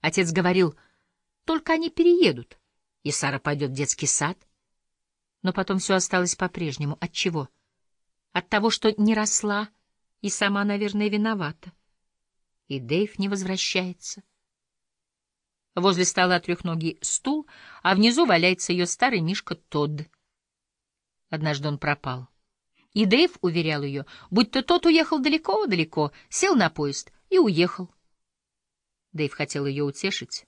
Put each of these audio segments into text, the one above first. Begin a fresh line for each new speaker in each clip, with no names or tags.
Отец говорил, только они переедут, и Сара пойдет в детский сад. Но потом все осталось по-прежнему. От чего? От того, что не росла, и сама, наверное, виновата. И Дэйв не возвращается. Возле стола трехногий стул, а внизу валяется ее старый мишка Тодд. Однажды он пропал. И Дэйв уверял ее, будто тот уехал далеко-далеко, сел на поезд и уехал. Дэйв хотел ее утешить.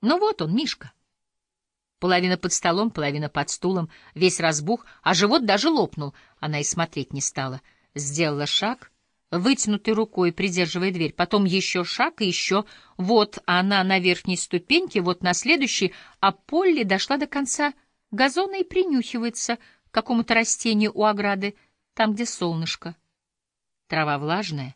Ну вот он, Мишка. Половина под столом, половина под стулом, весь разбух, а живот даже лопнул. Она и смотреть не стала. Сделала шаг, вытянутой рукой, придерживая дверь, потом еще шаг и еще. Вот она на верхней ступеньке, вот на следующей, а Полли дошла до конца газона и принюхивается к какому-то растению у ограды, там, где солнышко. Трава влажная.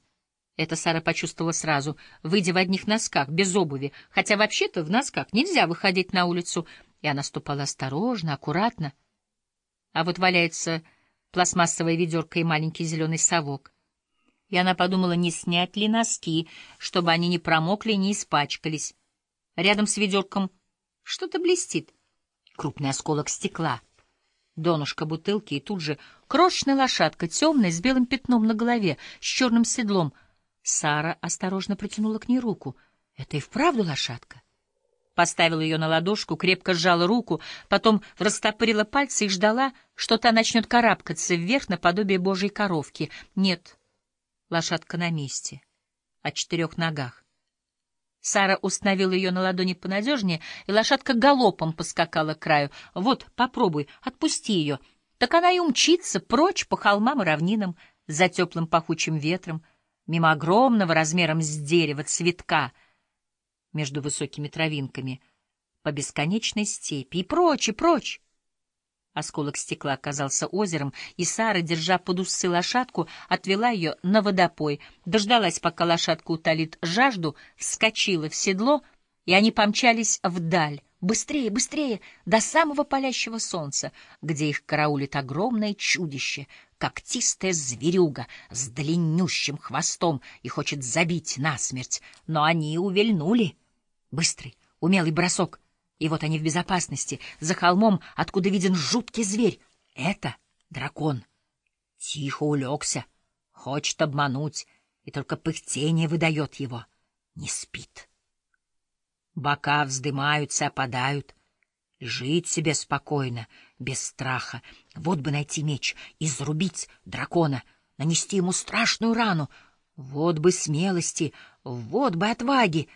Это Сара почувствовала сразу, выйдя в одних носках, без обуви, хотя вообще-то в носках нельзя выходить на улицу, и она ступала осторожно, аккуратно. А вот валяется пластмассовая ведерко и маленький зеленый совок. И она подумала, не снять ли носки, чтобы они не промокли и не испачкались. Рядом с ведерком что-то блестит. Крупный осколок стекла — донышко бутылки, и тут же крошечная лошадка, темная, с белым пятном на голове, с черным седлом. Сара осторожно протянула к ней руку. Это и вправду лошадка. Поставила ее на ладошку, крепко сжала руку, потом растопырила пальцы и ждала, что та начнет карабкаться вверх наподобие божьей коровки. Нет, лошадка на месте, о четырех ногах. Сара установила ее на ладони понадежнее, и лошадка галопом поскакала к краю. «Вот, попробуй, отпусти ее». Так она и умчится прочь по холмам и равнинам, за теплым пахучим ветром, мимо огромного размером с дерева цветка между высокими травинками, по бесконечной степи, и прочь, и прочь. Осколок стекла оказался озером, и Сара, держа под усы лошадку, отвела ее на водопой, дождалась, пока лошадка утолит жажду, вскочила в седло, и они помчались вдаль, быстрее, быстрее, до самого палящего солнца, где их караулит огромное чудище, когтистая зверюга с длиннющим хвостом и хочет забить насмерть, но они увильнули. Быстрый, умелый бросок, и вот они в безопасности, за холмом, откуда виден жуткий зверь. Это дракон. Тихо улегся, хочет обмануть, и только пыхтение выдает его. Не спит. Бока вздымаются, опадают. Жить себе спокойно, без страха. Вот бы найти меч и зарубить дракона, нанести ему страшную рану. Вот бы смелости, вот бы отваги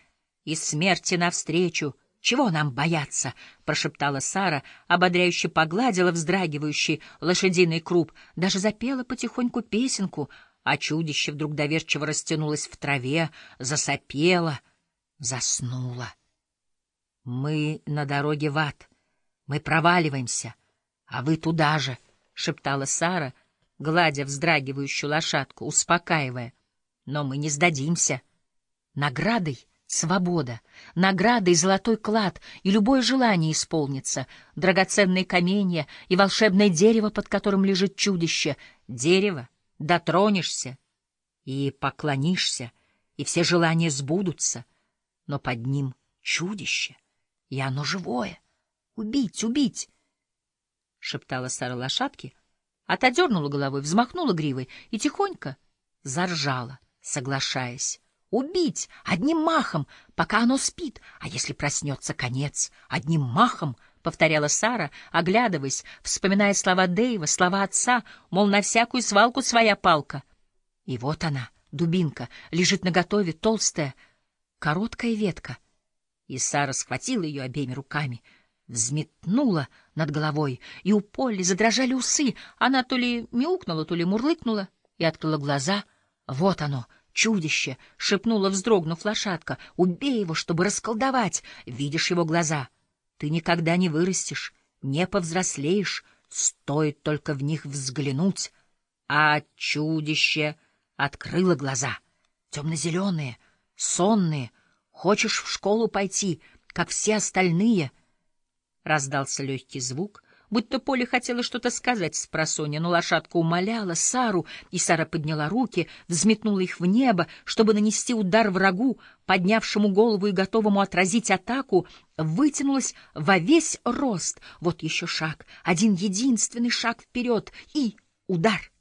и смерти навстречу — чего нам бояться? — прошептала Сара, ободряюще погладила вздрагивающий лошадиный круп, даже запела потихоньку песенку, а чудище вдруг доверчиво растянулось в траве, засопело, заснуло. Мы на дороге в ад, мы проваливаемся, а вы туда же, — шептала Сара, гладя вздрагивающую лошадку, успокаивая. Но мы не сдадимся. Наградой Свобода, награда и золотой клад, и любое желание исполнится, драгоценные каменья и волшебное дерево, под которым лежит чудище. Дерево, дотронешься и поклонишься, и все желания сбудутся, но под ним чудище, и оно живое. Убить, убить! — шептала Сара лошадке, отодернула головой, взмахнула гривой и тихонько заржала, соглашаясь. Убить одним махом, пока оно спит, а если проснется конец, одним махом, — повторяла Сара, оглядываясь, вспоминая слова Дэйва, слова отца, мол, на всякую свалку своя палка. И вот она, дубинка, лежит наготове, толстая, короткая ветка. И Сара схватила ее обеими руками, взметнула над головой, и у Полли задрожали усы. Она то ли мяукнула, то ли мурлыкнула и открыла глаза. Вот оно — чудище!» — шепнула, вздрогнув лошадка. «Убей его, чтобы расколдовать! Видишь его глаза? Ты никогда не вырастешь, не повзрослеешь, стоит только в них взглянуть». А чудище открыло глаза, темно-зеленые, сонные. «Хочешь в школу пойти, как все остальные?» Раздался легкий звук, будто Поле хотела что-то сказать с просонья, но лошадка умоляла Сару, и Сара подняла руки, взметнула их в небо, чтобы нанести удар врагу, поднявшему голову и готовому отразить атаку, вытянулась во весь рост. Вот еще шаг, один единственный шаг вперед, и удар —